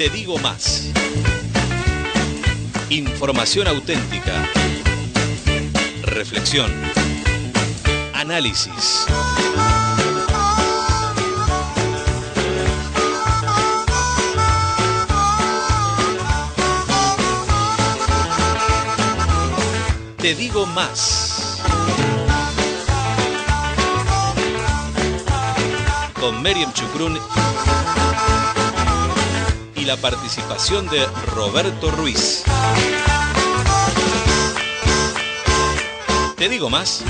Te digo más. Información auténtica. Reflexión. Análisis. Te digo más. Con Miriam Chucrún y la participación de Roberto Ruiz. Te digo más.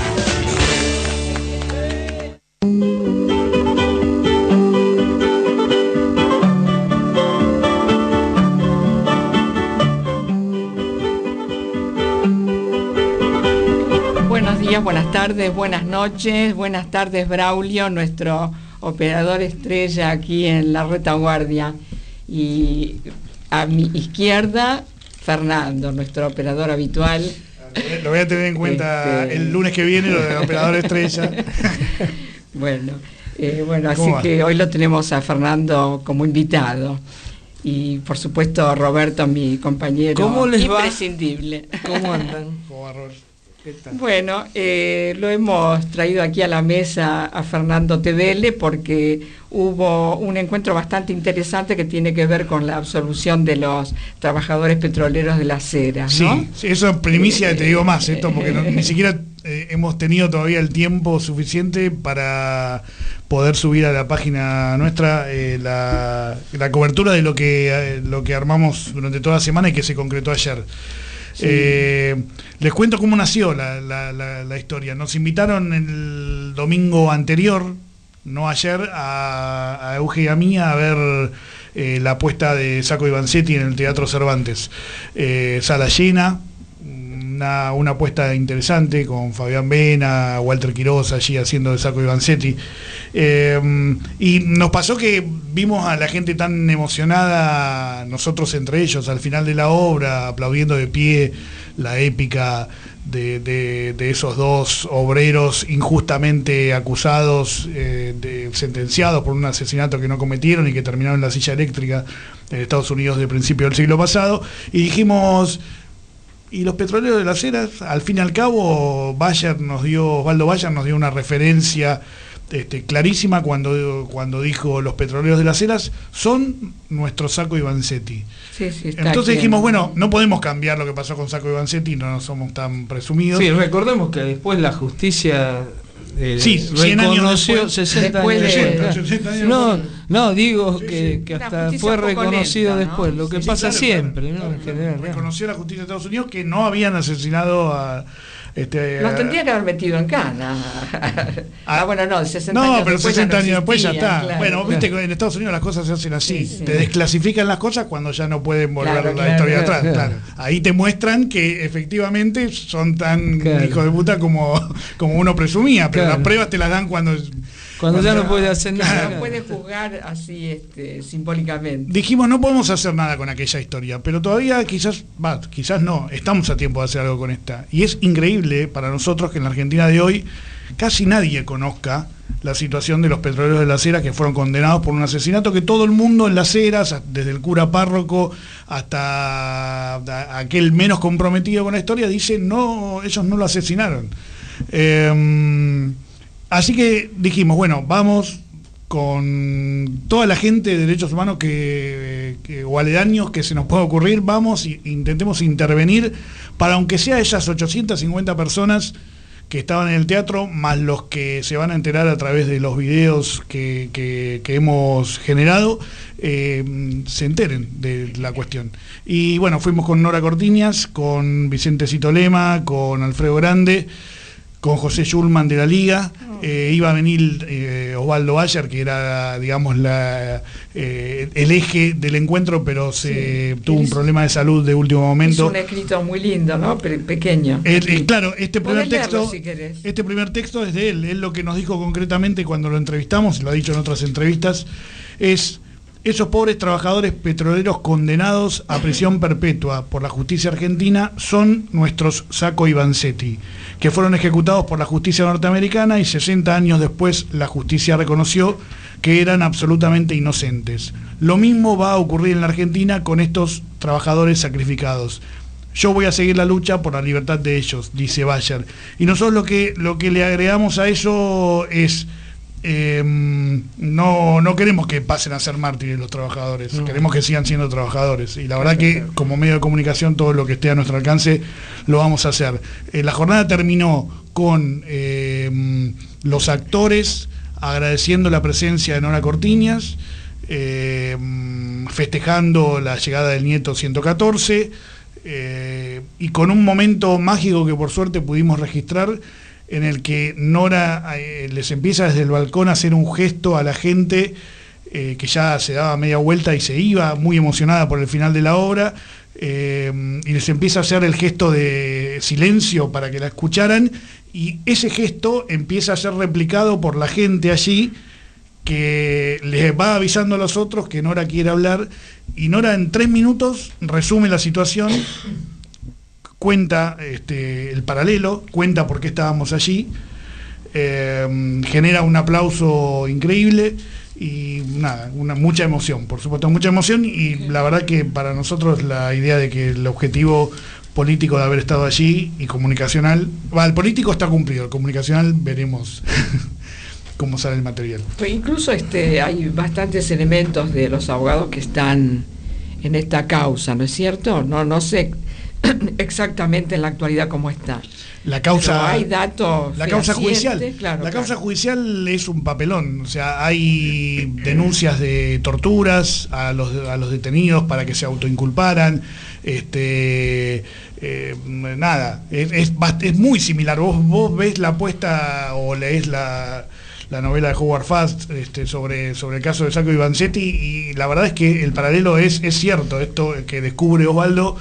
Buenos días, buenas tardes, buenas noches, buenas tardes Braulio, nuestro operador estrella aquí en la retaguardia. Y a mi izquierda, Fernando, nuestro operador habitual. Lo voy a tener en cuenta Este- el lunes que viene, lo del operador estrella. Bueno, eh, bueno, así que hoy lo tenemos a Fernando como invitado. Y por supuesto Roberto, mi compañero ¿Cómo les va? imprescindible. ¿Cómo andan? ¿Cómo va, Robert? Bueno, eh, lo hemos traído aquí a la mesa a Fernando Tedele porque hubo un encuentro bastante interesante que tiene que ver con la absolución de los trabajadores petroleros de la cera, ¿no? Sí, eso es primicia, te digo más, esto, porque no- ni siquiera eh, hemos tenido todavía el tiempo suficiente para poder subir a la página nuestra eh, la, la cobertura de lo que, eh, lo que armamos durante toda la semana y que se concretó ayer. Eh, les cuento cómo nació la, historia. Nos invitaron el domingo anterior, no ayer, a, a Euge y a mí a ver eh, la apuesta de Saco Ivancetti en el Teatro Cervantes. Eh, sala llena, una, apuesta interesante con Fabián Vena, Walter Quiroz allí haciendo de Saco Ivancetti. Eh, y nos pasó que vimos a la gente tan emocionada, nosotros entre ellos, al final de la obra, aplaudiendo de pie la épica de, esos dos obreros injustamente acusados, eh, sentenciados por un asesinato que no cometieron y que terminaron en la silla eléctrica en Estados Unidos de principio del siglo pasado. Y dijimos, y los petroleros de las eras, al fin y al cabo, Bayer nos dio, Osvaldo Bayer nos dio una referencia este, clarísima cuando, cuando dijo los petroleros de las eras son nuestro Saco. Sí, sí, está Entonces aquí. dijimos, bueno, no podemos cambiar lo que pasó con Saco Ivancetti, no somos tan presumidos. Sí, recordemos que después la justicia eh, Sí, 100 años reconoció después. 60 Después años de- después. 60 años No, no, digo Sí, que, sí. que hasta fue reconocido lenta, ¿no? después, lo que pasa claro, siempre, claro, ¿no? claro, En general, claro. Reconoció la justicia de Estados Unidos que no habían asesinado a... Este, Los a- tendría que haber metido en cana. ah, bueno, no, 60 No, años pero después 60 ya no años después ya está. claro, bueno, claro. viste que en Estados Unidos las cosas se hacen así. Sí, sí. Te desclasifican las cosas cuando ya no pueden volver Claro, la historia atrás. claro. Ahí te muestran que efectivamente son tan hijos de puta como, como uno presumía, pero las pruebas te las dan cuando... Cuando ya no puede hacer nada. No puede juzgar así este, simbólicamente. Dijimos, no podemos hacer nada con aquella historia, pero todavía quizás, va, quizás no, estamos a tiempo de hacer algo con esta. Y es increíble para nosotros que en la Argentina de hoy casi nadie conozca la situación de los petroleros de las Heras que fueron condenados por un asesinato que todo el mundo en las Heras, desde el cura párroco hasta aquel menos comprometido con la historia, dice, no, ellos no lo asesinaron. Eh, así que dijimos, bueno, vamos con toda la gente de derechos humanos que, o aledaños que se nos pueda ocurrir, vamos e intentemos intervenir para aunque sea esas 850 personas que estaban en el teatro, más los que se van a enterar a través de los videos que, que- que hemos generado, eh, se enteren de la cuestión. Y bueno, fuimos con Nora Cortiñas, con Vicente Citolema, con Alfredo Grande, con José Schulman de la Liga, eh, iba a venir eh, Osvaldo Bayer, que era, digamos, la, eh, el eje del encuentro, pero se Sí. tuvo un Es- problema de salud de último Es momento. un escrito muy lindo, ¿no? Pe- pequeño. Claro, este primer texto, si este primer texto es de él. Él lo que nos dijo concretamente cuando lo entrevistamos, lo ha dicho en otras entrevistas, es esos pobres trabajadores petroleros condenados a prisión perpetua por la justicia argentina son nuestros Saco y Vanzetti, que fueron ejecutados por la justicia norteamericana y 60 años después la justicia reconoció que eran absolutamente inocentes. Lo mismo va a ocurrir en la Argentina con estos trabajadores sacrificados. Yo voy a seguir la lucha por la libertad de ellos, dice Bayer. Y nosotros lo que, lo que le agregamos a eso es Em, no, no queremos que pasen a ser mártires los trabajadores, queremos que sigan siendo trabajadores. Y la verdad que como medio de comunicación todo lo que esté a nuestro alcance lo vamos a hacer. Eh, la jornada terminó con em, los actores agradeciendo la presencia de Nora Cortiñas, em, festejando la llegada del nieto 114 eh, y con un momento mágico que por suerte pudimos registrar en el que Nora eh, les empieza desde el balcón a hacer un gesto a la gente eh, que ya se daba media vuelta y se iba, muy emocionada por el final de la obra, eh, y les empieza a hacer el gesto de silencio para que la escucharan, y ese gesto empieza a ser replicado por la gente allí, que les va avisando a los otros que Nora quiere hablar, y Nora en tres minutos resume la situación cuenta este, el paralelo, cuenta por qué estábamos allí, eh, genera un aplauso increíble y nada, una, mucha emoción, por supuesto, mucha emoción y la verdad que para nosotros la idea de que el objetivo político de haber estado allí y comunicacional, va, el político está cumplido, el comunicacional veremos cómo sale el material. incluso este, hay bastantes elementos de los abogados que están en esta causa, ¿no es cierto? No, no sé exactamente en la actualidad cómo está. La causa, hay datos. La causa judicial. la causa judicial es un papelón. O sea, hay denuncias de torturas a los, a los detenidos para que se autoinculparan. Este, eh, nada, es, es, muy similar. Vos, vos ves la apuesta o lees la, la novela de Howard Fast este, sobre, sobre el caso de Saco Vanzetti y la verdad es que el paralelo es, es cierto. Esto que descubre Osvaldo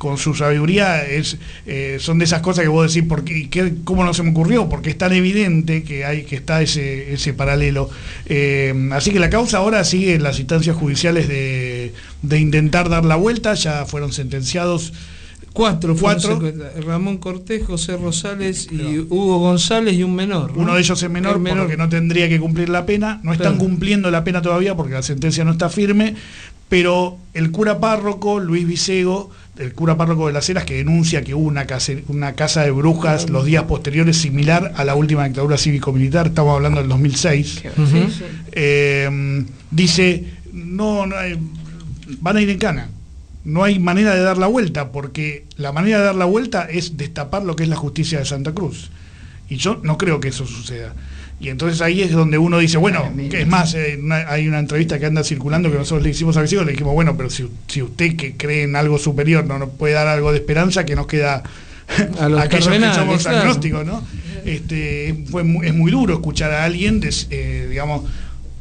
con su sabiduría, es, eh, son de esas cosas que vos decís, ¿por qué, ¿cómo no se me ocurrió? Porque es tan evidente que, hay, que está ese, ese paralelo. Eh, así que la causa ahora sigue en las instancias judiciales de, intentar dar la vuelta, ya fueron sentenciados. Cuatro, cuatro. Ramón Cortés, José Rosales y Hugo González y un menor. Uno de ellos es menor, menor. que no tendría que cumplir la pena. No están cumpliendo la pena todavía porque la sentencia no está firme, pero el cura párroco, Luis Vicego, el cura párroco de las Heras, que denuncia que hubo una casa, una casa de brujas los días posteriores similar a la última dictadura cívico-militar, estamos hablando del 2006, eh, dice, no, no van a ir en cana. No hay manera de dar la vuelta, porque la manera de dar la vuelta es destapar lo que es la justicia de Santa Cruz. Y yo no creo que eso suceda. Y entonces ahí es donde uno dice, bueno, que es más, eh, hay una entrevista que anda circulando que nosotros le hicimos a Vicente, le dijimos, bueno, pero si, si, usted que cree en algo superior no nos puede dar algo de esperanza, que nos queda a, los aquellos que somos agnósticos, ¿no? Este, fue es muy duro escuchar a alguien, eh, digamos,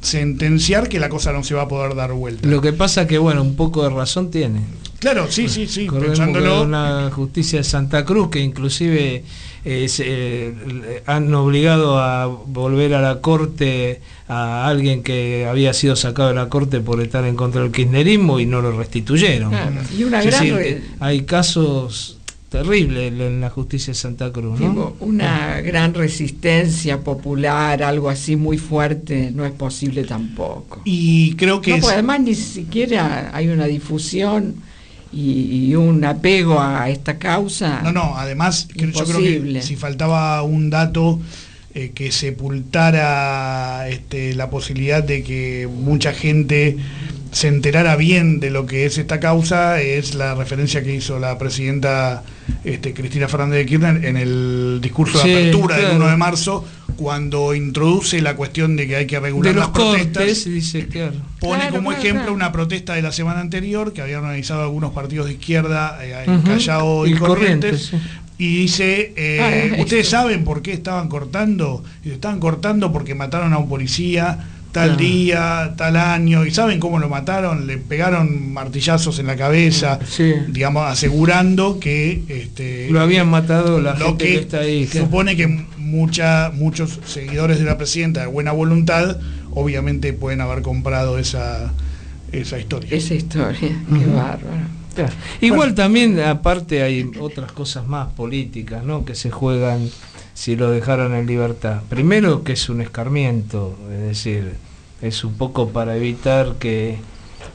sentenciar que la cosa no se va a poder dar vuelta. Lo que pasa que, bueno, un poco de razón tiene. Claro, sí, sí, sí. Pensándolo. Una justicia de Santa Cruz que inclusive eh, han obligado a volver a la corte a alguien que había sido sacado de la corte por estar en contra del kirchnerismo y no lo restituyeron. Y una gran... hay casos terribles en la justicia de Santa Cruz. ¿no? Una gran resistencia popular, algo así muy fuerte, no es posible tampoco. Y creo que... además ni siquiera hay una difusión y, un apego a esta causa. No, no, además yo creo que si faltaba un dato eh, que sepultara este, la posibilidad de que mucha gente se enterara bien de lo que es esta causa es la referencia que hizo la presidenta este, Cristina Fernández de Kirchner en el discurso de apertura del 1 de marzo cuando introduce la cuestión de que hay que regular las protestas, dice, pone como ejemplo una protesta de la semana anterior que habían organizado algunos partidos de izquierda eh, en Callao y, Corrientes, y dice, eh, ah, ¿ustedes saben por qué estaban cortando? Y estaban cortando porque mataron a un policía tal día, tal año, y saben cómo lo mataron, le pegaron martillazos en la cabeza, digamos, asegurando que este, lo habían matado la gente que, está ahí. Supone que mucha, muchos seguidores de la presidenta de buena voluntad, obviamente pueden haber comprado esa, esa historia. Esa historia, qué bárbaro. Igual también, aparte, hay otras cosas más políticas, ¿no? Que se juegan si lo dejaron en libertad. Primero que es un escarmiento, es decir, es un poco para evitar que,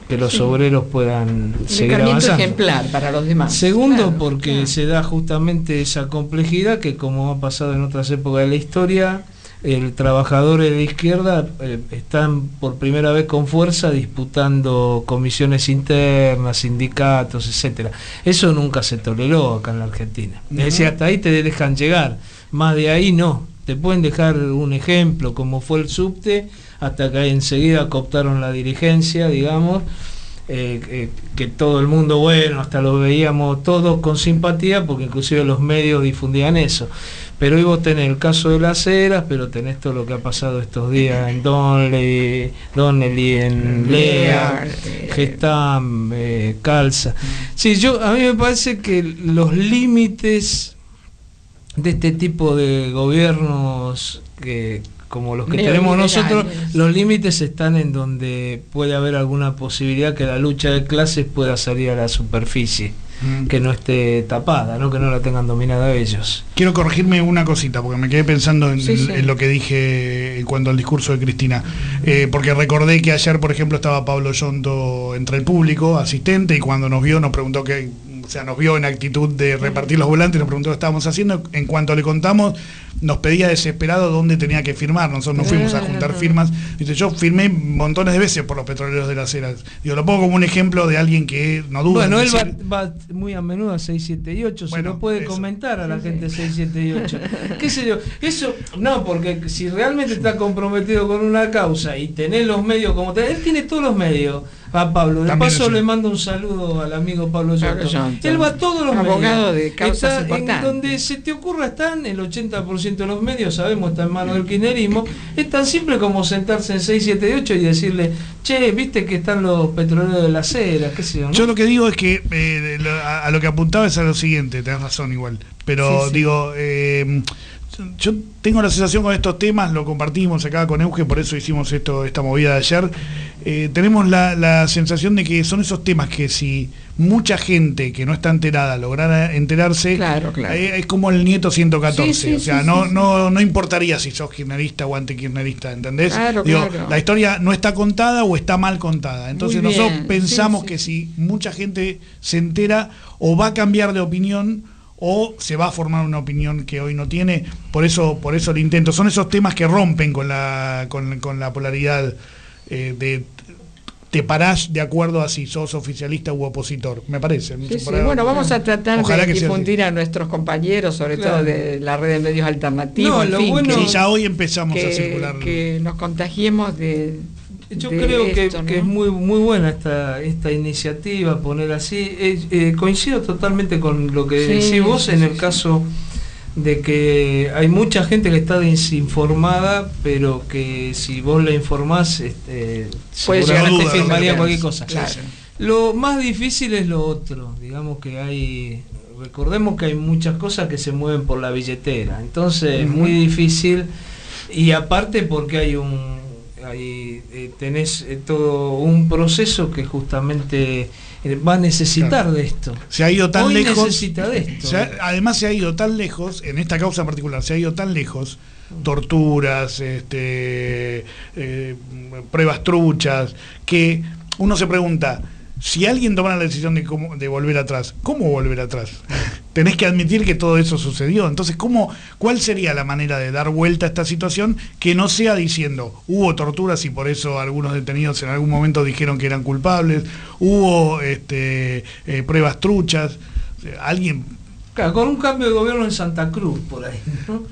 que los obreros puedan seguir Decamiento avanzando. ejemplar para los demás. Segundo, Claro, porque claro. se da justamente esa complejidad que como ha pasado en otras épocas de la historia, el trabajador de la izquierda eh, están por primera vez con fuerza disputando comisiones internas, sindicatos, etcétera. Eso nunca se toleró acá en la Argentina. Es decir, hasta ahí te dejan llegar, más de ahí no. Te pueden dejar un ejemplo, como fue el subte, hasta que enseguida cooptaron la dirigencia, digamos, eh, eh, que todo el mundo, bueno, hasta lo veíamos todos con simpatía, porque inclusive los medios difundían eso. Pero hoy vos tenés el caso de las eras, pero tenés todo lo que ha pasado estos días en Donnelly, Donnelly en Lea, Gestam, eh, Calza. Sí, yo, a mí me parece que los límites de este tipo de gobiernos que como los que tenemos nosotros, los límites están en donde puede haber alguna posibilidad que la lucha de clases pueda salir a la superficie, Mm. que no esté tapada, ¿no? que no la tengan dominada ellos. Quiero corregirme una cosita, porque me quedé pensando en, Sí, sí. en lo que dije en cuanto al discurso de Cristina. Eh, porque recordé que ayer, por ejemplo, estaba Pablo Yonto entre el público, asistente, y cuando nos vio, nos preguntó que, o sea, nos vio en actitud de repartir los volantes, nos preguntó qué estábamos haciendo. En cuanto le contamos, nos pedía desesperado dónde tenía que firmar. Nosotros nos fuimos a juntar firmas. Dice, yo firmé montones de veces por los petroleros de las eras. Digo, lo pongo como un ejemplo de alguien que no duda. en Bueno, él va, decir- va muy a menudo a 6, 7 y 8, se Bueno, lo puede eso. comentar a la gente 6, 7 y 8. ¿Qué sé yo? Eso, no, porque si realmente está comprometido con una causa y tenés los medios como tenés, él tiene todos los medios. A Pablo, de También paso le mando un saludo al amigo Pablo. Yonto. Él va a todos los Abogado medios. de causas Está en donde se te ocurra están, el 80% de los medios, sabemos, está en manos del kirchnerismo. Es tan simple como sentarse en 6, 7 y 8 y decirle, che, viste que están los petroleros de la acera, qué sé yo. ¿no? Yo lo que digo es que eh, a, a lo que apuntaba es a lo siguiente, tenés razón igual. Pero Sí, sí. digo, eh, yo tengo la sensación con estos temas, lo compartimos acá con Euge, por eso hicimos esto, esta movida de ayer. eh, tenemos la, la sensación de que son esos temas que si mucha gente que no está enterada lograra enterarse, Claro, claro. eh, es como el nieto 114. Sí, sí, o sea, sí, no, no, no importaría si sos kirchnerista o antikirchnerista, ¿entendés? Claro, Digo, claro. La historia no está contada o está mal contada. Entonces bien, nosotros pensamos que si mucha gente se entera o va a cambiar de opinión o se va a formar una opinión que hoy no tiene, por eso, por eso el intento. Son esos temas que rompen con la, con, con la polaridad eh, de te parás de acuerdo a si sos oficialista u opositor, me parece. Sí, Bueno, vamos a tratar Ojalá de difundir a nuestros compañeros, sobre Claro. todo de la red de medios alternativos. No, en lo fin, bueno- que, ya hoy empezamos a que- circular. que nos contagiemos de. Yo de creo que, esto, que ¿no? es muy muy buena esta esta iniciativa, poner así. Eh, eh, coincido totalmente con lo que Sí, decís vos sí, en sí, el sí. caso de que hay mucha gente que está desinformada, pero que si vos la informás, este, Puede llegar a cualquier cosa. Claro. Lo más difícil es lo otro, digamos que hay, recordemos que hay muchas cosas que se mueven por la billetera, entonces es muy difícil y aparte porque hay un, hay, eh, tenés eh, todo un proceso que justamente va a necesitar Claro. de esto. Se ha ido tan Hoy lejos. necesita de esto. se ha- además se ha ido tan lejos, en esta causa en particular, se ha ido tan lejos, torturas, este, eh, pruebas truchas, que uno se pregunta, si alguien toma la decisión de, cómo, de volver atrás, ¿cómo volver atrás? Tenés que admitir que todo eso sucedió. Entonces, ¿cómo, ¿cuál sería la manera de dar vuelta a esta situación que no sea diciendo, hubo torturas y por eso algunos detenidos en algún momento dijeron que eran culpables, hubo este, eh, pruebas truchas, alguien, con un cambio de gobierno en Santa Cruz por ahí, ¿no?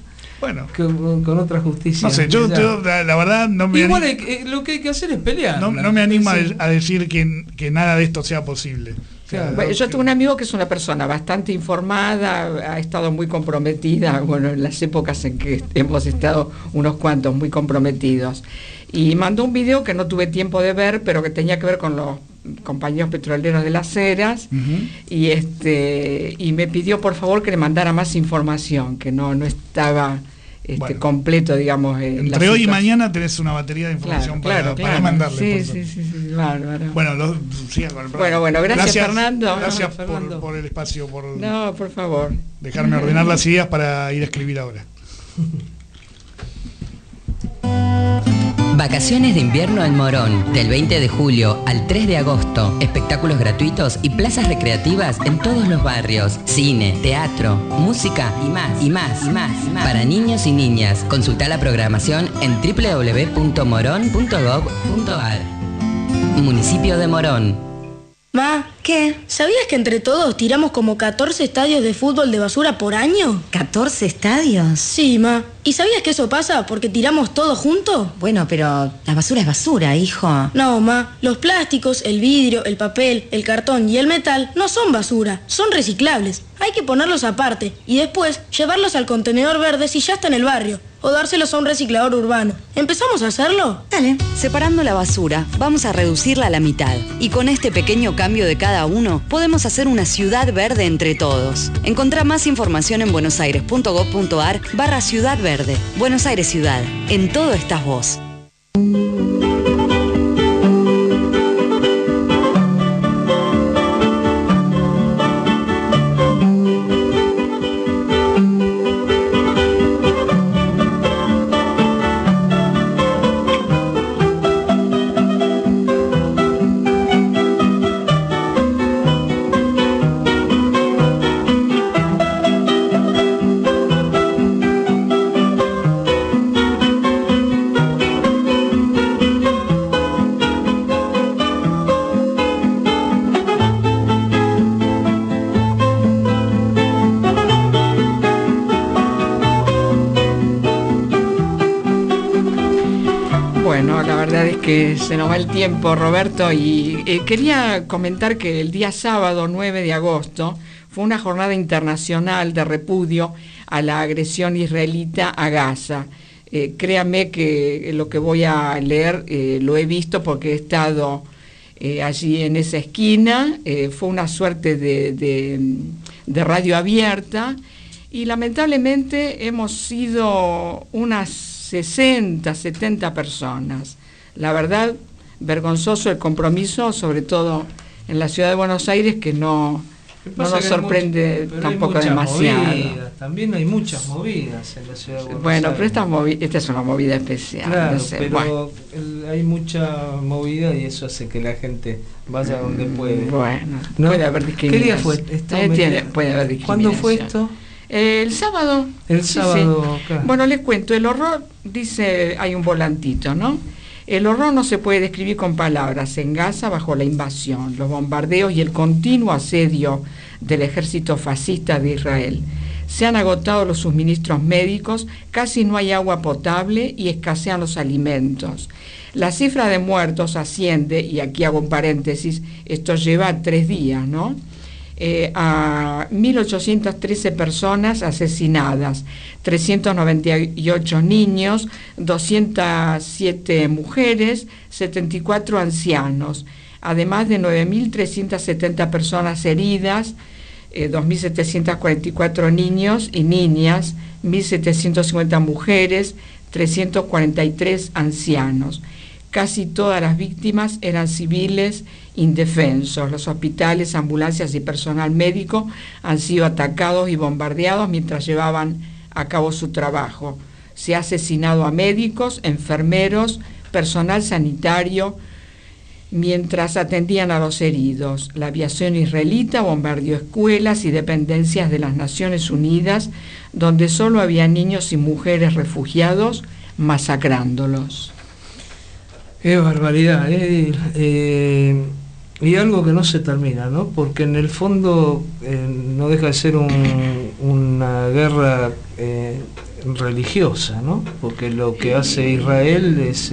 Bueno, con, con otra justicia. no sé, yo, yo, la, la verdad no me, Igual hay eh, lo que hay que hacer es pelear. no, no me anima a, de- a decir que, que nada de esto sea posible. Claro. Yo tengo un amigo que es una persona bastante informada, ha estado muy comprometida, bueno, en las épocas en que hemos estado unos cuantos muy comprometidos. Y mandó un video que no tuve tiempo de ver, pero que tenía que ver con los compañeros petroleros de las eras. Ujú. Y este y me pidió por favor que le mandara más información, que no, no estaba este, Bueno. completo, digamos. eh, Entre hoy y mañana tenés una batería de Claro, información para, claro, para claro. mandarle. Sí, por sí, suerte. sí, sí, bárbaro. Bueno, los, sigan con el programa. Bueno, bueno, gracias, Fernando. Gracias No, por, Fernando. por el espacio, por No, por favor. dejarme ordenar las ideas para ir a escribir ahora. Vacaciones de invierno en Morón, del 20 de julio al 3 de agosto. Espectáculos gratuitos y plazas recreativas en todos los barrios. Cine, teatro, música y más, y más, y más. Y más. Para niños y niñas. Consulta la programación en www.morón.gov.ar. Municipio de Morón. Ma, ¿qué? ¿Sabías que entre todos tiramos como 14 estadios de fútbol de basura por año? ¿14 estadios? Sí, ma. ¿Y sabías que eso pasa porque tiramos todo junto? Bueno, pero la basura es basura, hijo. No, ma. Los plásticos, el vidrio, el papel, el cartón y el metal no son basura, son reciclables. Hay que ponerlos aparte y después llevarlos al contenedor verde si ya está en el barrio o dárselos a un reciclador urbano. ¿Empezamos a hacerlo? Dale. Separando la basura, vamos a reducirla a la mitad. Y con este pequeño cambio de cada uno, podemos hacer una ciudad verde entre todos. Encontrá más información en buenosaires.gov.ar barra Ciudad Verde. Buenos Aires Ciudad. En todo estás vos. Se nos va el tiempo, Roberto, y eh, quería comentar que el día sábado 9 de agosto fue una jornada internacional de repudio a la agresión israelita a Gaza. Eh, créame que lo que voy a leer eh, lo he visto porque he estado allí en esa esquina, fue una suerte de radio abierta y lamentablemente hemos sido unas 60, 70 personas la verdad, vergonzoso el compromiso, sobre todo en la ciudad de Buenos Aires, que no, no nos sorprende tampoco demasiado. También hay muchas movidas en la ciudad de Buenos bueno, Aires. pero esta, esta es una movida especial. Claro, pero hay mucha movida y eso hace que la gente vaya donde puede. Bueno, puede haber discriminación. ¿Qué día fue? Eh, puede haber discriminación. ¿Cuándo fue esto? el sábado. El sábado. Bueno, les cuento, el horror, dice, hay un volantito, ¿no? El horror no se puede describir con palabras. En Gaza, bajo la invasión, los bombardeos y el continuo asedio del ejército fascista de Israel. Se han agotado los suministros médicos, casi no hay agua potable y escasean los alimentos. La cifra de muertos asciende, y aquí hago un paréntesis, esto lleva tres días, ¿no? Eh, a 1.813 personas asesinadas, 398 niños, 207 mujeres, 74 ancianos, además de 9.370 personas heridas, 2.744 eh, niños y niñas, 1.750 mujeres, 343 ancianos. Casi todas las víctimas eran civiles indefensos. Los hospitales, ambulancias y personal médico han sido atacados y bombardeados mientras llevaban a cabo su trabajo. Se ha asesinado a médicos, enfermeros, personal sanitario, mientras atendían a los heridos. La aviación israelita bombardeó escuelas y dependencias de las Naciones Unidas, donde solo había niños y mujeres refugiados, masacrándolos. Qué barbaridad, ¿eh? eh y algo que no se termina, ¿no? Porque en el fondo eh, no deja de ser una guerra religiosa, ¿no? Porque lo que hace Israel es...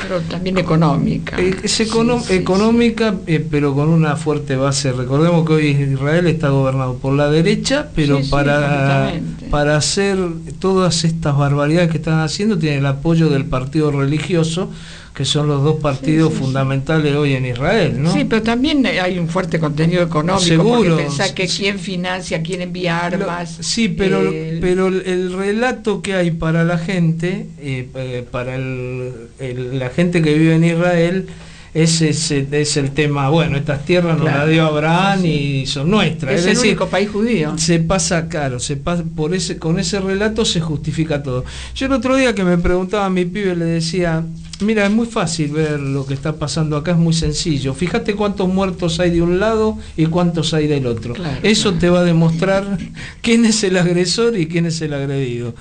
pero también económica. es económica, pero con una fuerte base. Recordemos que hoy Israel está gobernado por la derecha, pero para, para hacer todas estas barbaridades que están haciendo tiene el apoyo del partido religioso que son los dos partidos fundamentales hoy en Israel, ¿no? Sí, pero también hay un fuerte contenido económico, Seguro, porque pensá que quién financia, quién envía armas. sí, pero, eh, pero el relato que hay para la gente, eh, eh, para el, la gente que vive en Israel, ese es, es el tema, bueno, estas tierras nos las dio Abraham y son nuestras. Es, Es, el decir, único país judío. se pasa claro, se pasa por ese con ese relato se justifica todo. Yo el otro día que me preguntaba a mi pibe le decía, mira, es muy fácil ver lo que está pasando acá, es muy sencillo. Fíjate cuántos muertos hay de un lado y cuántos hay del otro. Claro, Eso claro. te va a demostrar quién es el agresor y quién es el agredido.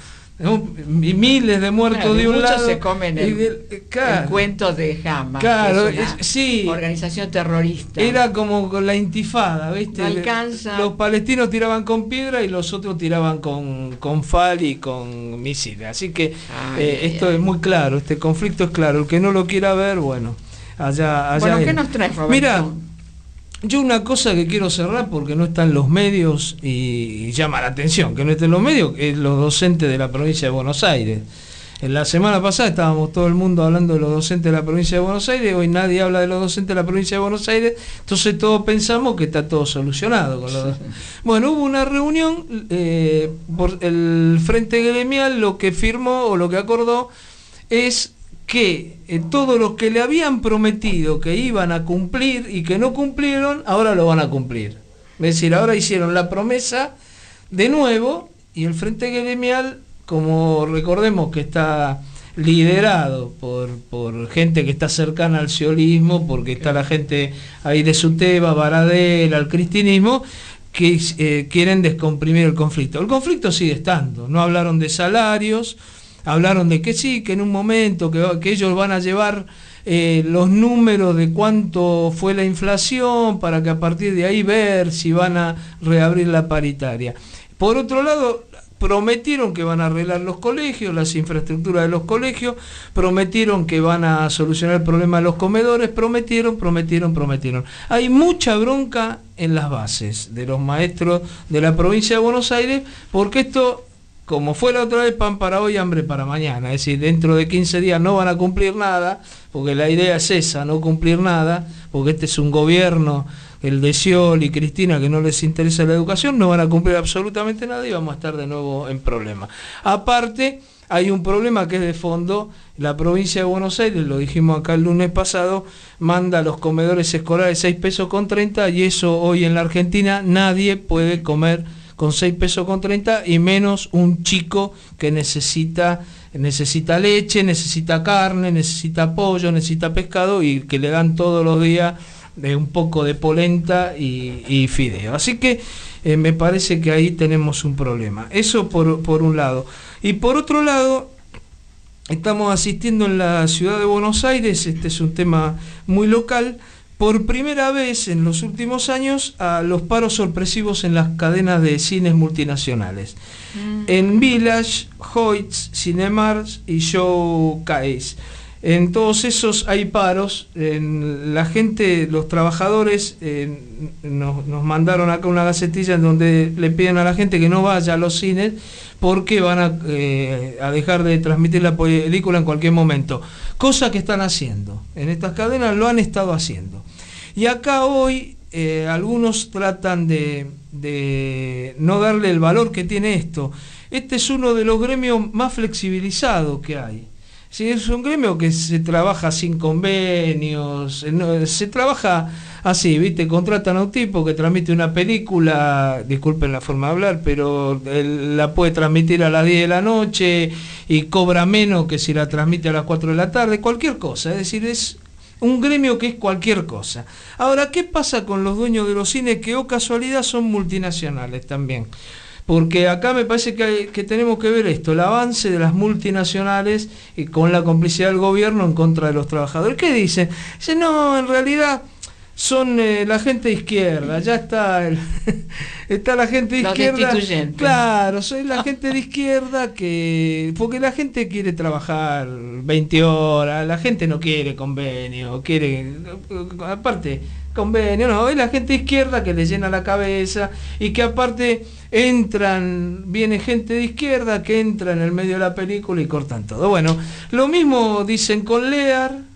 Y miles de muertos Claro, de un muchos lado se comen el, el cuento de Hamas. Claro, que es una es- sí. organización terrorista. Era como la intifada, ¿viste? No alcanza. Los palestinos tiraban con piedra y los otros tiraban con, con fal y con misiles. Así que Ay, eh, esto ay. es muy claro, este conflicto es claro. El que no lo quiera ver, bueno, allá, allá bueno, ¿qué nos traes, Roberto? Mira, yo una cosa que quiero cerrar porque no está en los medios y, llama la atención que no esté en los medios, es los docentes de la provincia de Buenos Aires. En la semana pasada estábamos todo el mundo hablando de los docentes de la provincia de Buenos Aires, hoy nadie habla de los docentes de la provincia de Buenos Aires, entonces todos pensamos que está todo solucionado. Con los- Bueno, hubo una reunión, eh, por el Frente Gremial lo que firmó o lo que acordó es que eh, todos los que le habían prometido que iban a cumplir y que no cumplieron, ahora lo van a cumplir. Es decir, ahora hicieron la promesa de nuevo y el Frente Gremial, como recordemos que está liderado por, por gente que está cercana al siolismo, porque está la gente ahí de Suteba, Baradel, al cristianismo, que eh, quieren descomprimir el conflicto. El conflicto sigue estando, no hablaron de salarios, hablaron de que sí, que en un momento, que, ellos van a llevar eh, los números de cuánto fue la inflación para que a partir de ahí ver si van a reabrir la paritaria. Por otro lado, prometieron que van a arreglar los colegios, las infraestructuras de los colegios, prometieron que van a solucionar el problema de los comedores, prometieron, prometieron, prometieron. Hay mucha bronca en las bases de los maestros de la provincia de Buenos Aires, porque esto, como fue la otra vez, pan para hoy, hambre para mañana. Es decir, dentro de 15 días no van a cumplir nada, porque la idea es esa, no cumplir nada, porque este es un gobierno el de Sciol y Cristina que no les interesa la educación, no van a cumplir absolutamente nada y vamos a estar de nuevo en problemas. Aparte, hay un problema que es de fondo, la provincia de Buenos Aires, lo dijimos acá el lunes pasado, manda a los comedores escolares 6 pesos con 30 y eso hoy en la Argentina nadie puede comer con 6 pesos con 30 y menos un chico que necesita necesita leche, necesita carne, necesita pollo, necesita pescado y que le dan todos los días de un poco de polenta y, y fideo. Así que eh, me parece que ahí tenemos un problema. Eso por, por un lado. Y por otro lado, estamos asistiendo en la ciudad de Buenos Aires, este es un tema muy local, por primera vez en los últimos años a los paros sorpresivos en las cadenas de cines multinacionales. En Village, Hoyts, Cinemars y Showcase. En todos esos hay paros. En la gente, los trabajadores, eh, nos, nos mandaron acá una gacetilla en donde le piden a la gente que no vaya a los cines porque van a, eh, a dejar de transmitir la película en cualquier momento. Cosa que están haciendo. En estas cadenas lo han estado haciendo. Y acá hoy eh, algunos tratan de, de no darle el valor que tiene esto. Este es uno de los gremios más flexibilizados que hay. Es un gremio que se trabaja sin convenios, eh, no, se trabaja así, ¿viste? Contratan a un tipo que transmite una película, disculpen la forma de hablar, pero la puede transmitir a las 10 de la noche y cobra menos que si la transmite a las 4 de la tarde, cualquier cosa, es decir, es un gremio que es cualquier cosa. Ahora, ¿qué pasa con los dueños de los cines que, o casualidad, son multinacionales también? Porque acá me parece que tenemos que ver esto, el avance de las multinacionales y con la complicidad del gobierno en contra de los trabajadores. ¿Qué dicen? Dicen, no, en realidad son eh, la gente de izquierda, ya está, el- está la gente de Los izquierda. Claro, soy la gente de izquierda que, porque la gente quiere trabajar 20 horas, la gente no quiere convenio, quiere, aparte, convenio, no, es la gente de izquierda que le llena la cabeza y que aparte entran, viene gente de izquierda que entra en el medio de la película y cortan todo. Bueno, lo mismo dicen con Lear,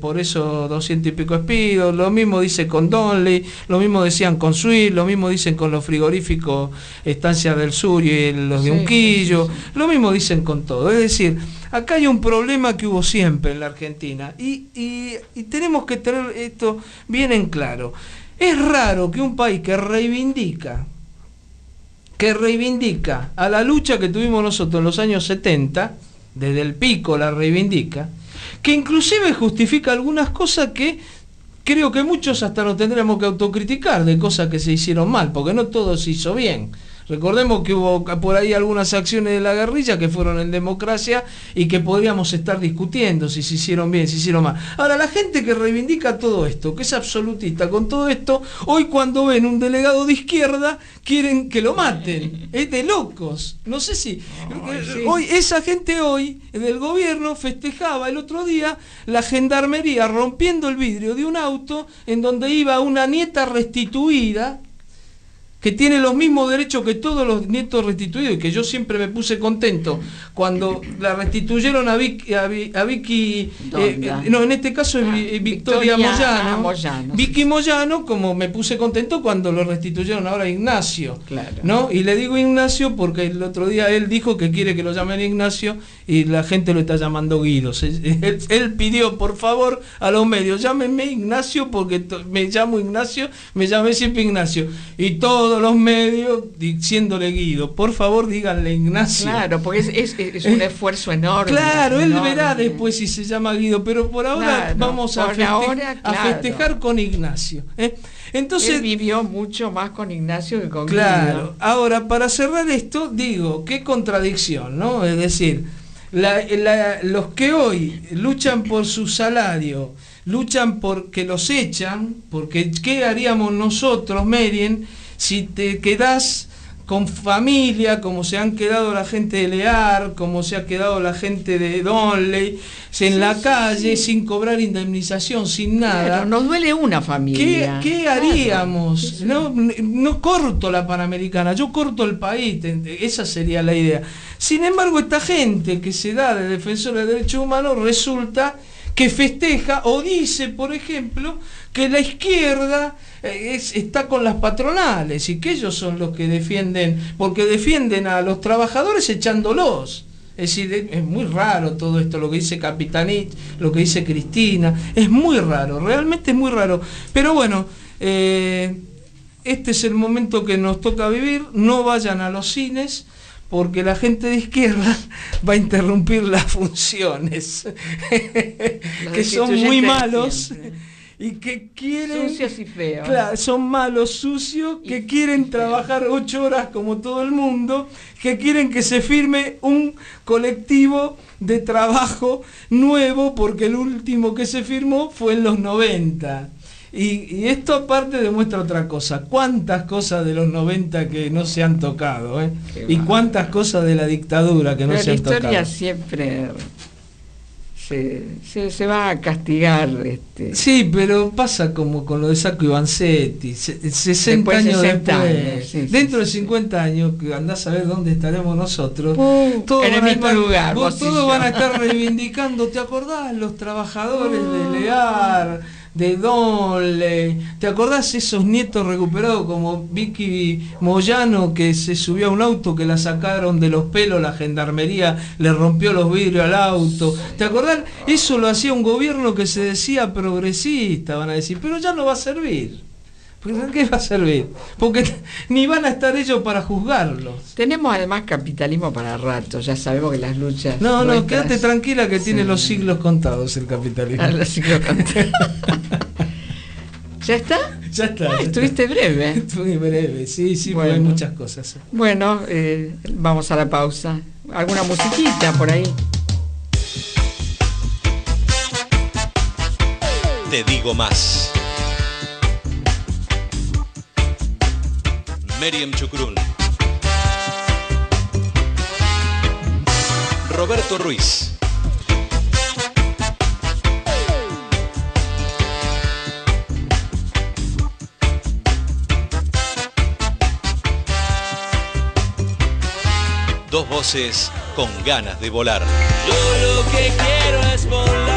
por eso 200 y pico espidos, lo mismo dice con Donley, lo mismo decían con Swiss, lo mismo dicen con los frigoríficos Estancia del Sur y los de Unquillo, lo mismo dicen con todo. Es decir, acá hay un problema que hubo siempre en la Argentina y, y tenemos que tener esto bien en claro. Es raro que un país que reivindica que reivindica a la lucha que tuvimos nosotros en los años 70, desde el pico la reivindica, que inclusive justifica algunas cosas que creo que muchos hasta nos tendremos que autocriticar de cosas que se hicieron mal, porque no todo se hizo bien. Recordemos que hubo por ahí algunas acciones de la guerrilla que fueron en democracia y que podríamos estar discutiendo si se hicieron bien, si se hicieron mal. Ahora, la gente que reivindica todo esto, que es absolutista con todo esto, hoy cuando ven un delegado de izquierda, quieren que lo maten. Es de locos. No sé si... Hoy, esa gente hoy del gobierno festejaba el otro día la gendarmería rompiendo el vidrio de un auto en donde iba una nieta restituida que tiene los mismos derechos que todos los nietos restituidos y que yo siempre me puse contento cuando la restituyeron a Vicky, a, Vicky eh, no, en este caso es ah, Victoria, Moyano, Vicky Moyano, como me puse contento cuando lo restituyeron ahora a Ignacio, ¿no? Y le digo Ignacio porque el otro día él dijo que quiere que lo llamen Ignacio y la gente lo está llamando Guido. Él, pidió, por favor, a los medios, llámenme Ignacio porque me llamo Ignacio, me llamé siempre Ignacio. Y todos los medios diciéndole Guido, por favor díganle Ignacio. Claro, porque es, es, un esfuerzo enorme. Claro, él verá después si se llama Guido, pero por ahora vamos a, festejar con Ignacio. ¿eh? Entonces, él vivió mucho más con Ignacio que con Claro, ahora para cerrar esto, digo, qué contradicción, ¿no? Es decir, los que hoy luchan por su salario, luchan porque los echan, porque ¿qué haríamos nosotros, Merien, si te quedás con familia, como se han quedado la gente de Lear, como se ha quedado la gente de Donley, en la calle, sin cobrar indemnización, sin nada. nos duele una familia. ¿Qué, haríamos? no, no corto la Panamericana, yo corto el país, esa sería la idea. Sin embargo, esta gente que se da de defensores de derechos humanos resulta que festeja o dice, por ejemplo, que la izquierda eh, está con las patronales y que ellos son los que defienden, porque defienden a los trabajadores echándolos. Es decir, es muy raro todo esto, lo que dice Capitanich, lo que dice Cristina, es muy raro, realmente es muy raro. Pero bueno, eh, este es el momento que nos toca vivir, no vayan a los cines, porque la gente de izquierda va a interrumpir las funciones, que son muy malos y que quieren... Sucios y feos. Claro, son malos, sucios, que quieren trabajar ocho horas como todo el mundo, que quieren que se firme un colectivo de trabajo nuevo, porque el último que se firmó fue en los 90. Y, esto aparte demuestra otra cosa. Cuántas cosas de los 90 que no se han tocado, ¿eh? Y cuántas cosas de la dictadura que no se han tocado. La historia siempre se, se, va a castigar. Este. Sí, pero pasa como con lo de Saco Vanzetti, 60 años después, dentro de 50 años, que andás a ver dónde estaremos nosotros, en el mismo lugar. todos van a estar reivindicando, ¿te acordás? Los trabajadores de Lear de Donle. ¿Te acordás esos nietos recuperados como Vicky Moyano que se subió a un auto que la sacaron de los pelos, la gendarmería le rompió los vidrios al auto? ¿Te acordás? Eso lo hacía un gobierno que se decía progresista, van a decir, pero ya no va a servir. ¿Qué va a servir? Porque ni van a estar ellos para juzgarlos. Tenemos además capitalismo para rato, ya sabemos que las luchas. No, no, quédate tranquila que tiene los siglos contados el capitalismo. Ah, los siglos contados. ¿Ya está? Ya está. estuviste breve. Estuve breve, sí, sí, hay muchas cosas. Bueno, eh, vamos a la pausa. ¿Alguna musiquita por ahí? Te digo más. Meriam Chucrún. Roberto Ruiz. Dos voces con ganas de volar. Yo lo que quiero es volar.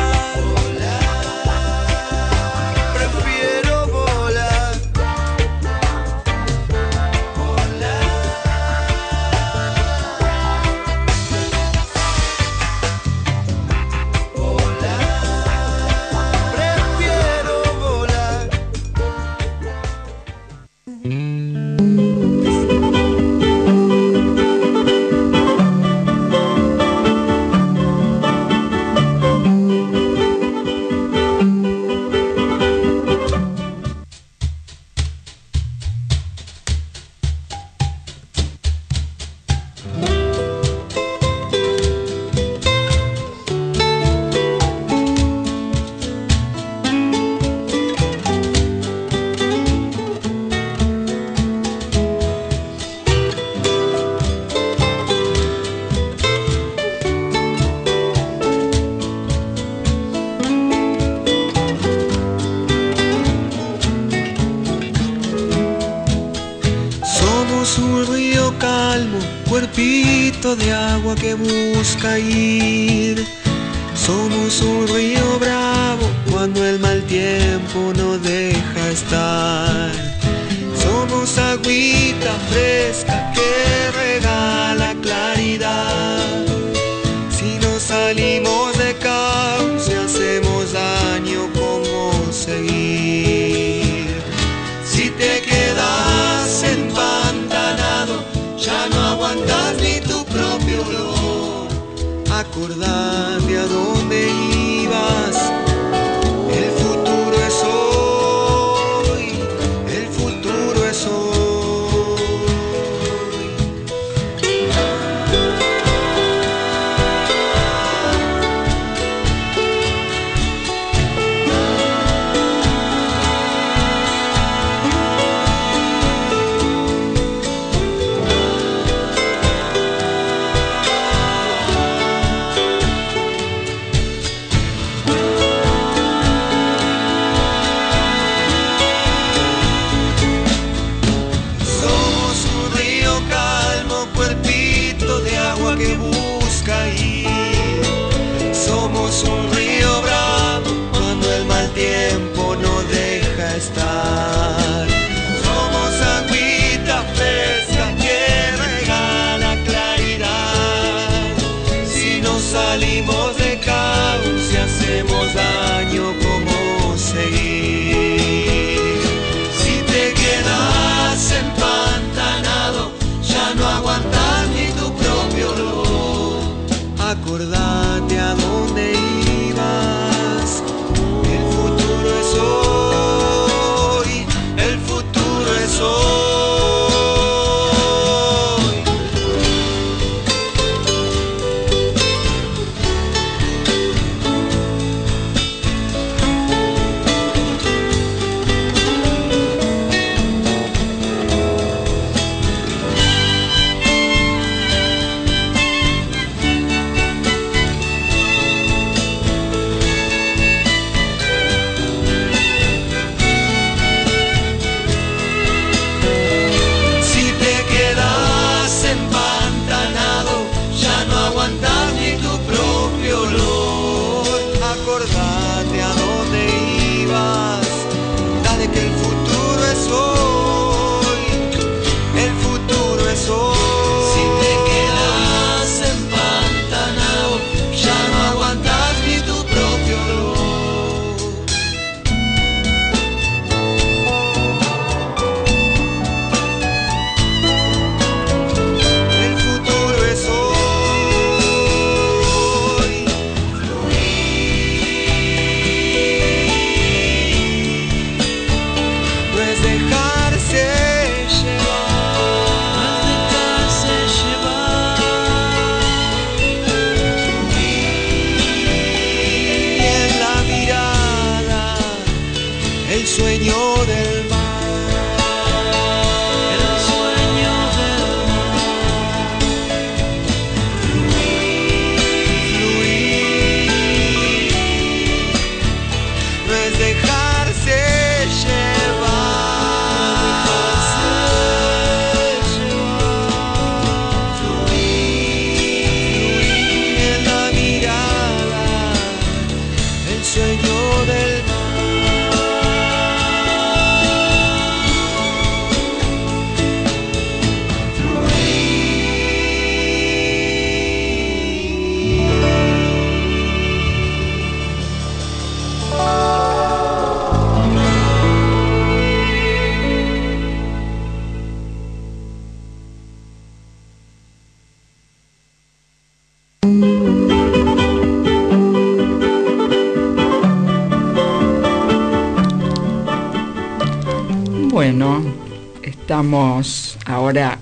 Estamos ahora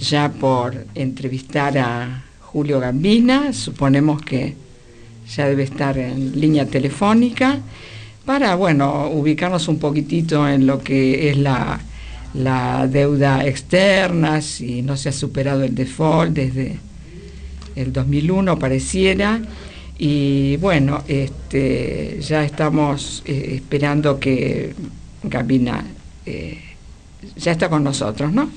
ya por entrevistar a Julio Gambina, suponemos que ya debe estar en línea telefónica, para, bueno, ubicarnos un poquitito en lo que es la, la deuda externa, si no se ha superado el default desde el 2001 pareciera, y bueno, este, ya estamos eh, esperando que Gambina eh, ya está con nosotros, ¿no?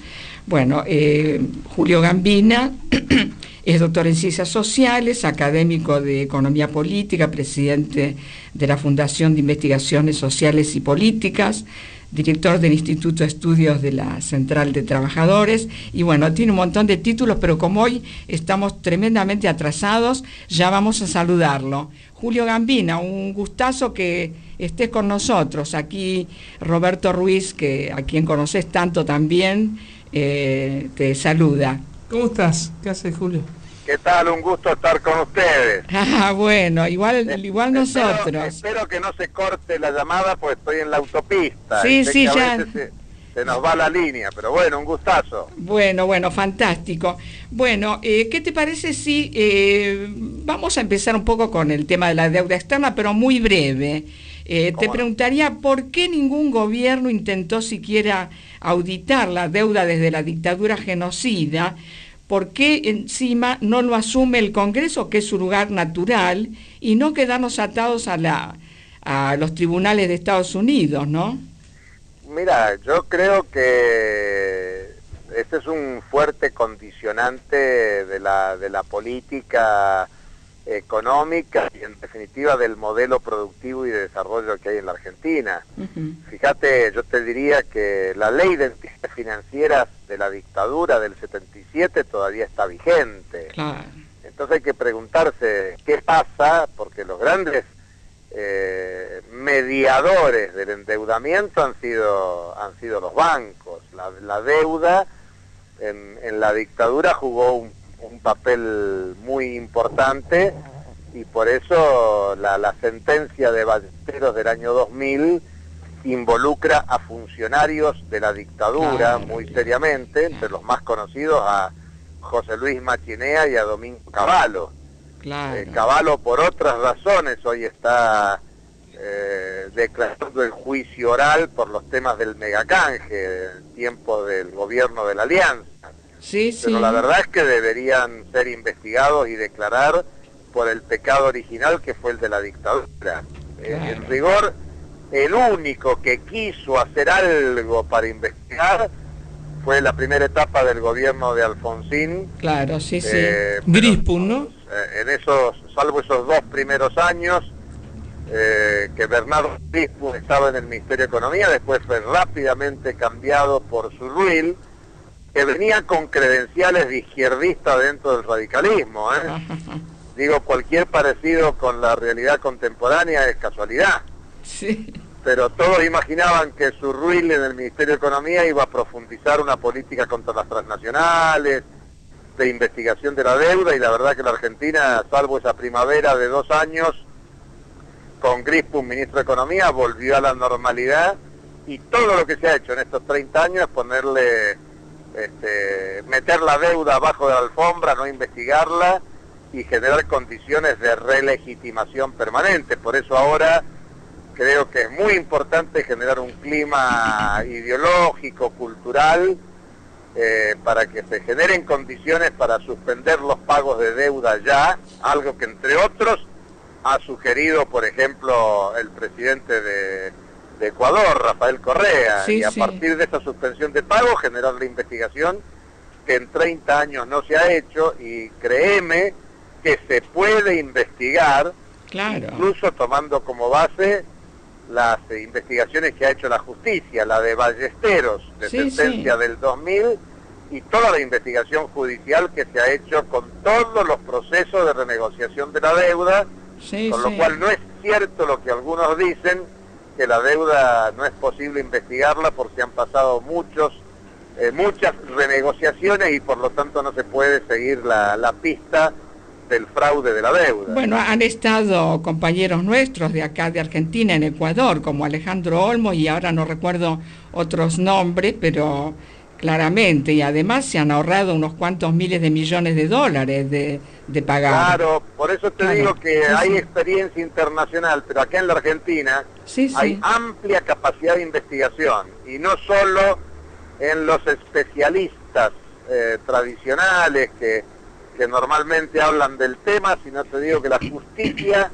Bueno, eh, Julio Gambina es doctor en Ciencias Sociales, académico de Economía Política, presidente de la Fundación de Investigaciones Sociales y Políticas, director del Instituto de Estudios de la Central de Trabajadores, y bueno, tiene un montón de títulos, pero como hoy estamos tremendamente atrasados, ya vamos a saludarlo. Julio Gambina, un gustazo que estés con nosotros. Aquí Roberto Ruiz, que a quien conoces tanto también, eh, te saluda. ¿Cómo estás? ¿Qué haces, Julio? ¿Qué tal? Un gusto estar con ustedes. Ah, bueno, igual, igual nosotros. Espero, que no se corte la llamada, pues estoy en la autopista. Sí, sí, ya. Se, nos va la línea, pero bueno, un gustazo. Bueno, bueno, fantástico. Bueno, eh, ¿qué te parece si eh, vamos a empezar un poco con el tema de la deuda externa, pero muy breve? Eh, te preguntaría por qué ningún gobierno intentó siquiera auditar la deuda desde la dictadura genocida, ¿por qué encima no lo asume el Congreso, que es su lugar natural, y no quedarnos atados a, la, a los tribunales de Estados Unidos, no? Mira, yo creo que este es un fuerte condicionante de la, de la política económica y en definitiva del modelo productivo y de desarrollo que hay en la Argentina. Fíjate, yo te diría que la ley de entidades financieras de la dictadura del 77 todavía está vigente. Entonces hay que preguntarse qué pasa, porque los grandes eh, mediadores del endeudamiento han sido, han sido los bancos. La, deuda en, en la dictadura jugó un un papel muy importante y por eso la, sentencia de Ballesteros del año 2000 involucra a funcionarios de la dictadura muy seriamente, entre los más conocidos a José Luis Machinea y a Domingo Cavallo. Eh, Cavallo por otras razones hoy está eh, declarando el juicio oral por los temas del megacanje, el tiempo del gobierno de la Alianza. Sí, Pero la verdad es que deberían ser investigados y declarar por el pecado original que fue el de la dictadura. Eh, en rigor, el único que quiso hacer algo para investigar fue la primera etapa del gobierno de Alfonsín. Claro, sí, sí. Eh, ¿no? Eh, en esos, salvo esos dos primeros años, que Bernardo Grispun estaba en el Ministerio de Economía, después fue rápidamente cambiado por su ruil que venía con credenciales de izquierdista dentro del radicalismo. ¿eh? Digo, cualquier parecido con la realidad contemporánea es casualidad. Sí. Pero todos imaginaban que su ruil en el Ministerio de Economía iba a profundizar una política contra las transnacionales, de investigación de la deuda, y la verdad que la Argentina, salvo esa primavera de dos años, con Grispum, ministro de Economía, volvió a la normalidad, y todo lo que se ha hecho en estos 30 años es ponerle este, meter la deuda abajo de la alfombra, no investigarla y generar condiciones de relegitimación permanente. Por eso ahora creo que es muy importante generar un clima ideológico, cultural, eh, para que se generen condiciones para suspender los pagos de deuda ya, algo que entre otros ha sugerido, por ejemplo, el presidente de, de Ecuador, Rafael Correa, y a partir de esa suspensión de pago generar la investigación que en 30 años no se ha hecho y créeme que se puede investigar, incluso tomando como base las investigaciones que ha hecho la justicia, la de Ballesteros, de sentencia del 2000, y toda la investigación judicial que se ha hecho con todos los procesos de renegociación de la deuda, con lo cual no es cierto lo que algunos dicen, que la deuda no es posible investigarla porque han pasado muchos, eh, muchas renegociaciones y por lo tanto no se puede seguir la, la pista del fraude de la deuda. Bueno, han estado compañeros nuestros de acá de Argentina en Ecuador, como Alejandro Olmo y ahora no recuerdo otros nombres, pero Claramente, y además se han ahorrado unos cuantos miles de millones de dólares de, de pagar. Claro, por eso te Claro. digo que Sí, hay sí. experiencia internacional, pero acá en la Argentina Sí, sí. hay amplia capacidad de investigación y no solo en los especialistas eh, tradicionales que, que normalmente hablan del tema, sino te digo que la justicia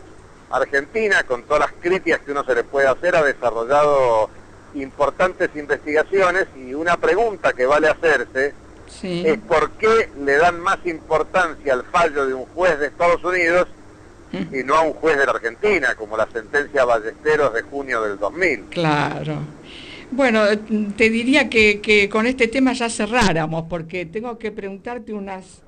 argentina, con todas las críticas que uno se le puede hacer, ha desarrollado importantes investigaciones y una pregunta que vale hacerse Sí. es por qué le dan más importancia al fallo de un juez de Estados Unidos y no a un juez de la Argentina, como la sentencia Ballesteros de junio del 2000. Claro. Bueno, te diría que, que con este tema ya cerráramos, porque tengo que preguntarte unas,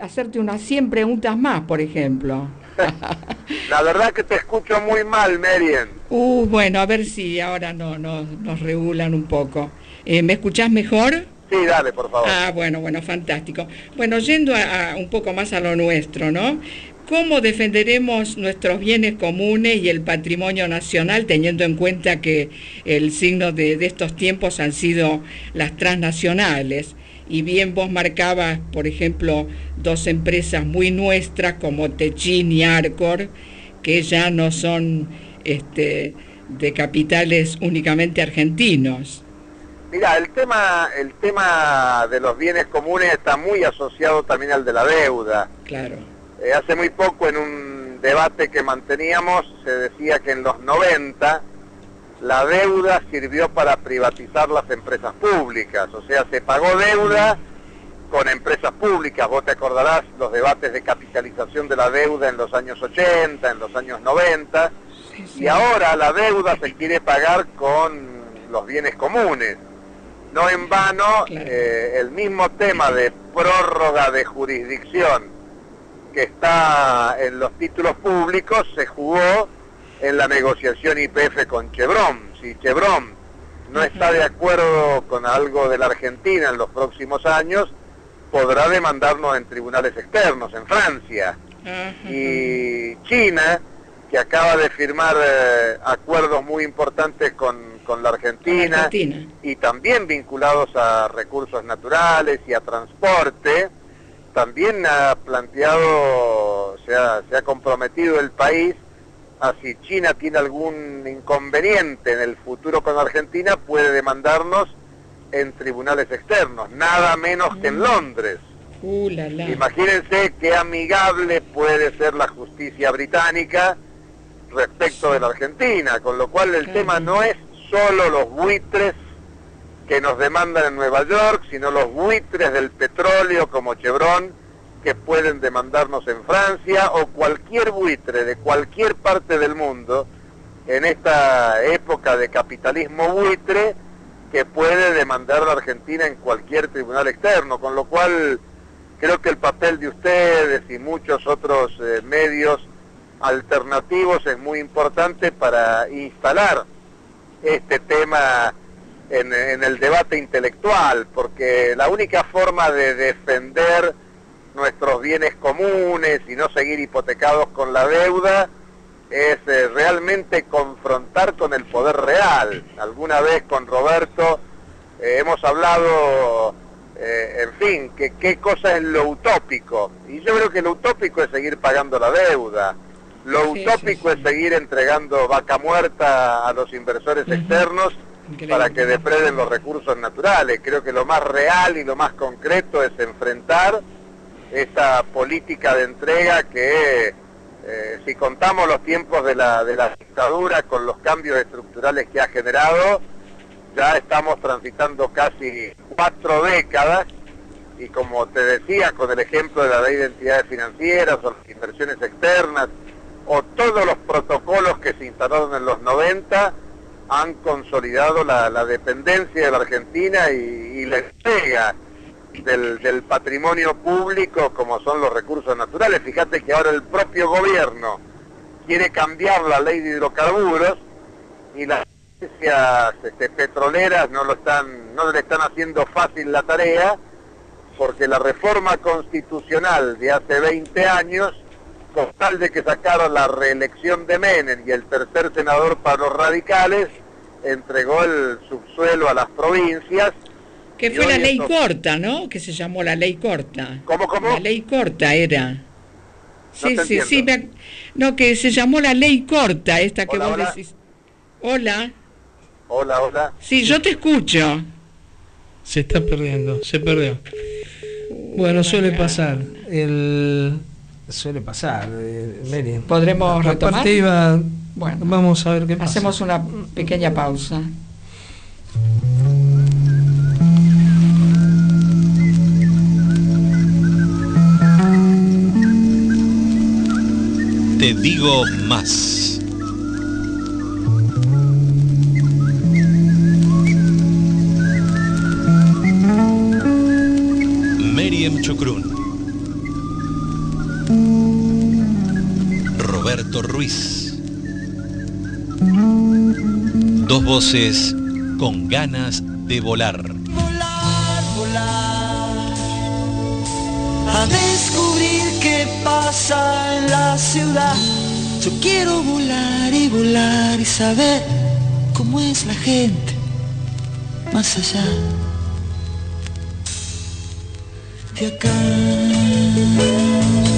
hacerte unas 100 preguntas más, por ejemplo. La verdad que te escucho muy mal, Merien. Uh, bueno, a ver si ahora no, no- nos regulan un poco. Eh, ¿Me escuchás mejor? Sí, dale, por favor. Ah, bueno, bueno, fantástico. Bueno, yendo a, a un poco más a lo nuestro, ¿no? ¿Cómo defenderemos nuestros bienes comunes y el patrimonio nacional teniendo en cuenta que el signo de, de estos tiempos han sido las transnacionales? Y bien vos marcabas, por ejemplo, dos empresas muy nuestras como Techin y Arcor, que ya no son este, de capitales únicamente argentinos. Mira, el tema, el tema de los bienes comunes está muy asociado también al de la deuda. Claro. Eh, hace muy poco en un debate que manteníamos se decía que en los 90 la deuda sirvió para privatizar las empresas públicas, o sea, se pagó deuda con empresas públicas, vos te acordarás los debates de capitalización de la deuda en los años 80, en los años 90, y ahora la deuda se quiere pagar con los bienes comunes. No en vano, eh, el mismo tema de prórroga de jurisdicción que está en los títulos públicos se jugó en la negociación IPF con Chevron. Si Chevron no está de acuerdo con algo de la Argentina en los próximos años, podrá demandarnos en tribunales externos, en Francia. Y China, que acaba de firmar eh, acuerdos muy importantes con, con la Argentina, Argentina. y también vinculados a recursos naturales y a transporte, también ha planteado, se ha, se ha comprometido el país a si China tiene algún inconveniente en el futuro con Argentina, puede demandarnos en tribunales externos, nada menos que en Londres. Uh, la, la. Imagínense qué amigable puede ser la justicia británica respecto de la Argentina, con lo cual el tema no es solo los buitres que nos demandan en Nueva York, sino los buitres del petróleo como Chevron que pueden demandarnos en Francia o cualquier buitre de cualquier parte del mundo en esta época de capitalismo buitre que puede demandar a la Argentina en cualquier tribunal externo, con lo cual creo que el papel de ustedes y muchos otros eh, medios alternativos es muy importante para instalar este tema en, en el debate intelectual, porque la única forma de defender nuestros bienes comunes y no seguir hipotecados con la deuda es eh, realmente confrontar con el poder real. Alguna vez con Roberto eh, hemos hablado, eh, en fin, que qué cosa es lo utópico. Y yo creo que lo utópico es seguir pagando la deuda. Lo Sí, utópico es seguir entregando vaca muerta a los inversores externos para que depreden los recursos naturales. Creo que lo más real y lo más concreto es enfrentar esta política de entrega que eh, si contamos los tiempos de la, de la dictadura con los cambios estructurales que ha generado, ya estamos transitando casi cuatro décadas y como te decía con el ejemplo de la ley de entidades financieras o las inversiones externas o todos los protocolos que se instalaron en los 90 han consolidado la, dependencia de la Argentina y, la entrega del, del patrimonio público como son los recursos naturales. Fíjate que ahora el propio gobierno quiere cambiar la ley de hidrocarburos y las agencias este, petroleras no lo están, no le están haciendo fácil la tarea porque la reforma constitucional de hace 20 años, con tal de que sacaron la reelección de Menem y el tercer senador para los radicales, entregó el subsuelo a las provincias Que fue la ley esto- corta, ¿no? Que se llamó la ley corta. ¿Cómo, cómo? La ley corta era. Sí, sí, sí. entiendo. me ac- No, que se llamó la ley corta, esta que Hola, vos hola. decís. Hola. Hola, hola. Sí, yo te escucho. Se está perdiendo, se perdió. Bueno, suele pasar. El suele pasar, eh, Mary. ¿Podremos retomar? Iba, Bueno. vamos a ver qué pasa. Hacemos una pequeña pausa. Te digo más. Voces con ganas de volar. Volar, volar. A descubrir qué pasa en la ciudad. Yo quiero volar y volar y saber cómo es la gente más allá de acá.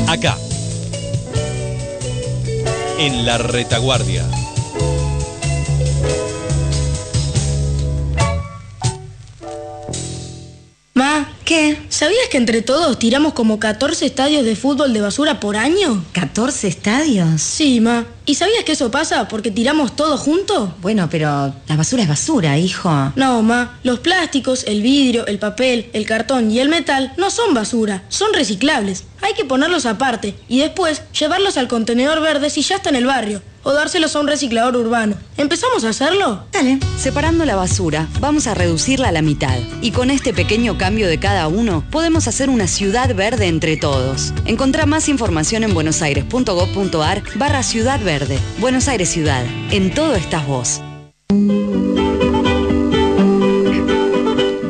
Acá. En la retaguardia. ¿Sabías que entre todos tiramos como 14 estadios de fútbol de basura por año? ¿14 estadios? Sí, ma. ¿Y sabías que eso pasa porque tiramos todo junto? Bueno, pero la basura es basura, hijo. No, ma. Los plásticos, el vidrio, el papel, el cartón y el metal no son basura, son reciclables. Hay que ponerlos aparte y después llevarlos al contenedor verde si ya está en el barrio o dárselos a un reciclador urbano. ¿Empezamos a hacerlo? Dale. Separando la basura, vamos a reducirla a la mitad. Y con este pequeño cambio de cada uno, podemos hacer una ciudad verde entre todos. Encontrá más información en buenosaires.gov.ar barra Ciudad Verde. Buenos Aires Ciudad. En todo estás vos.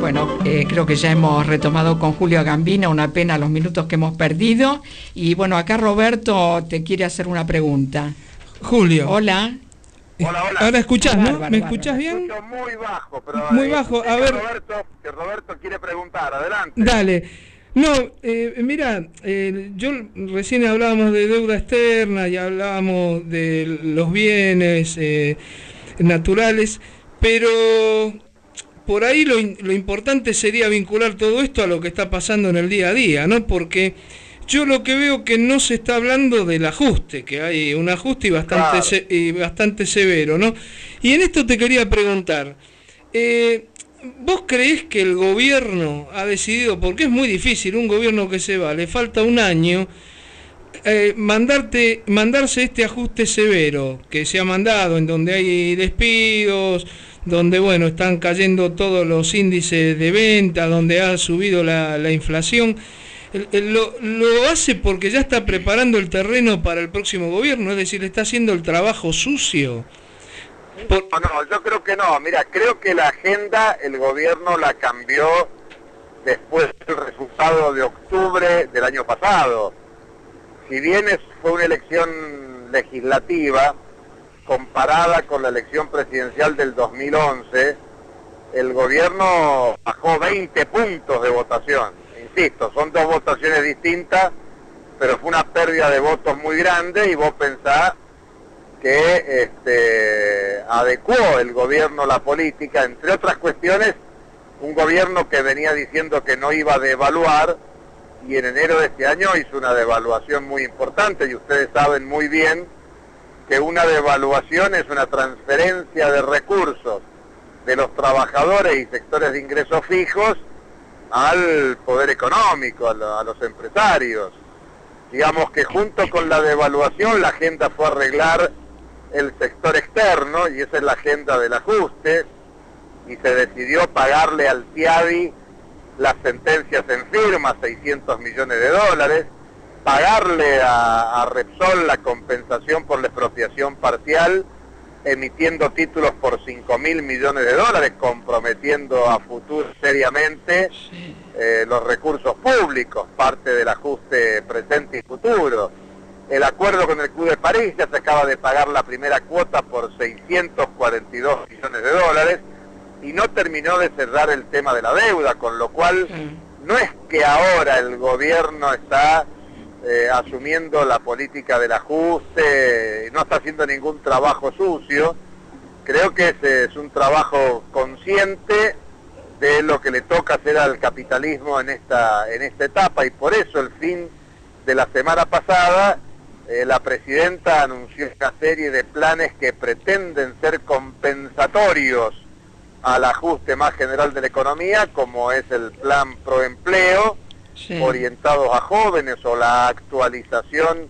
Bueno, eh, creo que ya hemos retomado con Julio Gambina, una pena los minutos que hemos perdido. Y bueno, acá Roberto te quiere hacer una pregunta. Julio. Hola. Hola, hola. Ahora escuchás, ¿no? Bárbaro, ¿Me bárbaro. escuchás bien? Escucho muy bajo, pero Muy eh, bajo, a que ver. Roberto, que Roberto quiere preguntar, adelante. Dale. No, eh, mira, eh, yo recién hablábamos de deuda externa y hablábamos de los bienes eh, naturales, pero por ahí lo, lo importante sería vincular todo esto a lo que está pasando en el día a día, ¿no? Porque yo lo que veo que no se está hablando del ajuste, que hay un ajuste y bastante, Claro. se- y bastante severo, ¿no? Y en esto te quería preguntar, eh, ¿vos creés que el gobierno ha decidido, porque es muy difícil, un gobierno que se va, le falta un año, eh, mandarte, mandarse este ajuste severo que se ha mandado, en donde hay despidos, donde bueno, están cayendo todos los índices de venta, donde ha subido la, la inflación, lo, lo hace porque ya está preparando el terreno para el próximo gobierno, es decir, está haciendo el trabajo sucio. No, no, yo creo que no. Mira, creo que la agenda el gobierno la cambió después del resultado de octubre del año pasado. Si bien es- fue una elección legislativa, comparada con la elección presidencial del 2011, el gobierno bajó 20 puntos de votación. Insisto, son dos votaciones distintas, pero fue una pérdida de votos muy grande y vos pensás que este, adecuó el gobierno la política, entre otras cuestiones, un gobierno que venía diciendo que no iba a devaluar y en enero de este año hizo una devaluación muy importante y ustedes saben muy bien que una devaluación es una transferencia de recursos de los trabajadores y sectores de ingresos fijos al poder económico, a, lo- a los empresarios. Digamos que junto con la devaluación la agenda fue arreglar el sector externo y esa es la agenda del ajuste y se decidió pagarle al TIADI las sentencias en firma, 600 millones de dólares, pagarle a, a Repsol la compensación por la expropiación parcial, emitiendo títulos por 5 mil millones de dólares, comprometiendo a futuro seriamente eh, los recursos públicos, parte del ajuste presente y futuro. El acuerdo con el Club de París ya se acaba de pagar la primera cuota por 642 millones de dólares, y no terminó de cerrar el tema de la deuda, con lo cual no es que ahora el gobierno está eh, asumiendo la política del ajuste, no está haciendo ningún trabajo sucio, creo que ese es un trabajo consciente de lo que le toca hacer al capitalismo en esta, en esta etapa y por eso el fin de la semana pasada eh, la presidenta anunció una serie de planes que pretenden ser compensatorios al ajuste más general de la economía, como es el plan proempleo, empleo orientados a jóvenes o la actualización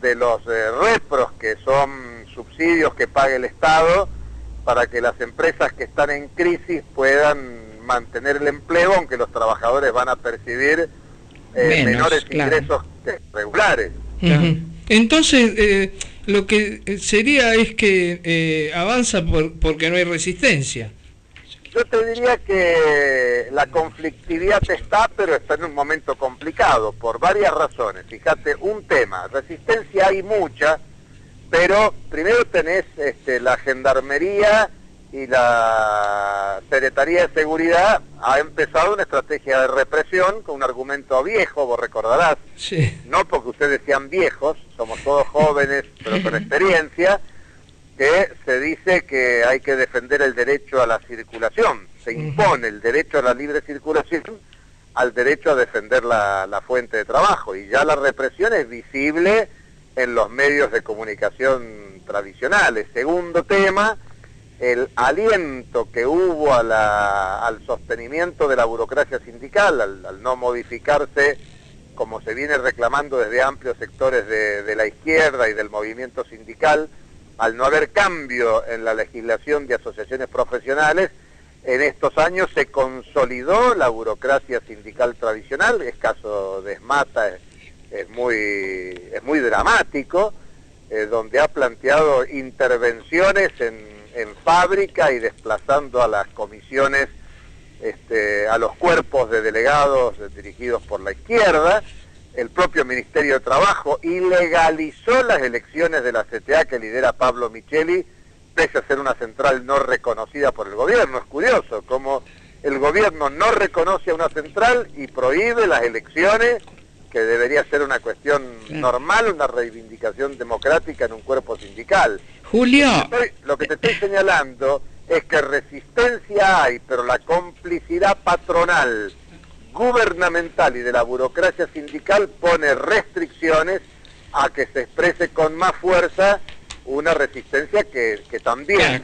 de los eh, repros, que son subsidios que paga el Estado, para que las empresas que están en crisis puedan mantener el empleo, aunque los trabajadores van a percibir eh, menores ingresos regulares. Entonces, eh, lo que sería es que avanza porque no hay resistencia. Yo te diría que la conflictividad está, pero está en un momento complicado, por varias razones. Fíjate, un tema, resistencia hay mucha, pero primero tenés este, la gendarmería y la Secretaría de Seguridad ha empezado una estrategia de represión con un argumento viejo, vos recordarás, sí. no porque ustedes sean viejos, somos todos jóvenes, pero con experiencia, que se dice que hay que defender el derecho a la circulación. Se impone el derecho a la libre circulación al derecho a defender la, la, fuente de trabajo. Y ya la represión es visible en los medios de comunicación tradicionales. Segundo tema, el aliento que hubo a la, al sostenimiento de la burocracia sindical, al, no modificarse como se viene reclamando desde amplios sectores de, la izquierda y del movimiento sindical, al no haber cambio en la legislación de asociaciones profesionales, en estos años se consolidó la burocracia sindical tradicional, es caso de Esmata, es, muy, es muy dramático, eh, donde ha planteado intervenciones en, fábrica y desplazando a las comisiones, este, a los cuerpos de delegados dirigidos por la izquierda, el propio Ministerio de Trabajo ilegalizó las elecciones de la CTA que lidera Pablo Micheli, pese a ser una central no reconocida por el gobierno. Es curioso cómo el gobierno no reconoce a una central y prohíbe las elecciones, que debería ser una cuestión normal, una reivindicación democrática en un cuerpo sindical. Julio. lo que te estoy señalando es que resistencia hay, pero la complicidad patronal gubernamental y de la burocracia sindical pone restricciones a que se exprese con más fuerza una resistencia que, también,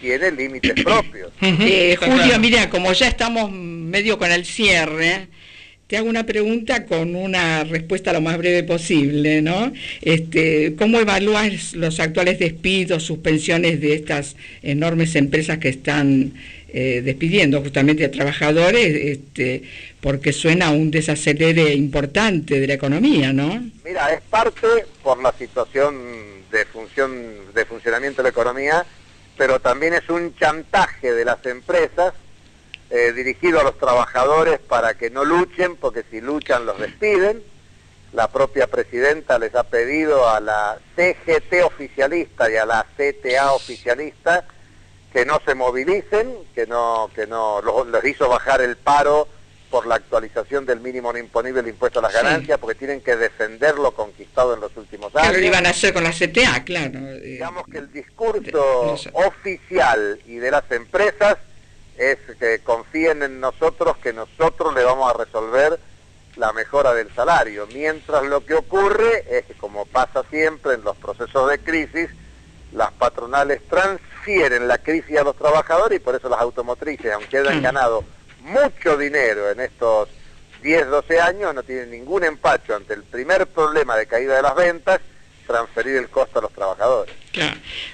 tiene límites propios. Eh, Julio, mira, como ya estamos medio con el cierre, te hago una pregunta con una respuesta lo más breve posible, ¿no? Este, ¿Cómo evalúas los actuales despidos, suspensiones de estas enormes empresas que están eh, despidiendo justamente a trabajadores este, porque suena un desacelere importante de la economía, ¿no? Mira, es parte por la situación de función de funcionamiento de la economía, pero también es un chantaje de las empresas eh, dirigido a los trabajadores para que no luchen, porque si luchan los despiden. La propia presidenta les ha pedido a la CGT oficialista y a la CTA oficialista que no se movilicen, que no, que no los, hizo bajar el paro por la actualización del mínimo no imponible del impuesto a las ganancias, porque tienen que defender lo conquistado en los últimos años. Pero lo iban a hacer con la CTA, claro. Eh. Digamos que el discurso oficial y de las empresas es que confíen en nosotros, que nosotros le vamos a resolver la mejora del salario, mientras lo que ocurre es que, como pasa siempre en los procesos de crisis, las patronales transfieren la crisis a los trabajadores y por eso las automotrices, aunque hayan mm. ganado mucho dinero en estos 10, 12 años, no tienen ningún empacho ante el primer problema de caída de las ventas, transferir el costo a los trabajadores.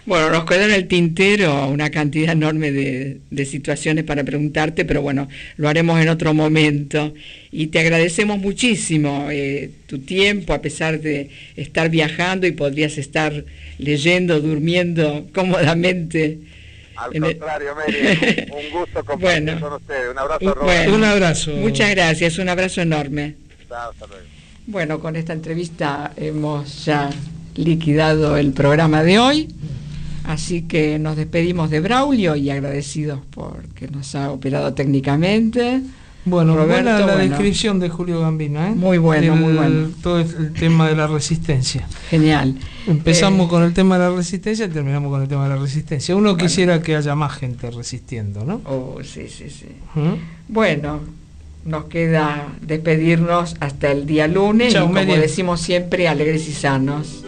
Bueno, nos queda en el tintero una cantidad enorme de, situaciones para preguntarte, pero bueno, lo haremos en otro momento. Y te agradecemos muchísimo eh, tu tiempo, a pesar de estar viajando y podrías estar leyendo, durmiendo cómodamente. Al contrario, Mary, un, gusto compartir con ustedes. Un abrazo, Un abrazo. Muchas gracias, un abrazo enorme. Bueno, con esta entrevista hemos ya liquidado el programa de hoy. Así que nos despedimos de Braulio y agradecidos porque nos ha operado técnicamente. Bueno, Roberto, buena la bueno. descripción de Julio Gambino, ¿eh? Muy bueno, muy bueno. Todo el tema de la resistencia. Genial. Empezamos Eh, con el tema de la resistencia y terminamos con el tema de la resistencia. Uno quisiera que haya más gente resistiendo, ¿no? Oh, sí, sí, sí. ¿Mm? Bueno, nos queda despedirnos hasta el día lunes Chau, y como decimos siempre, alegres y sanos.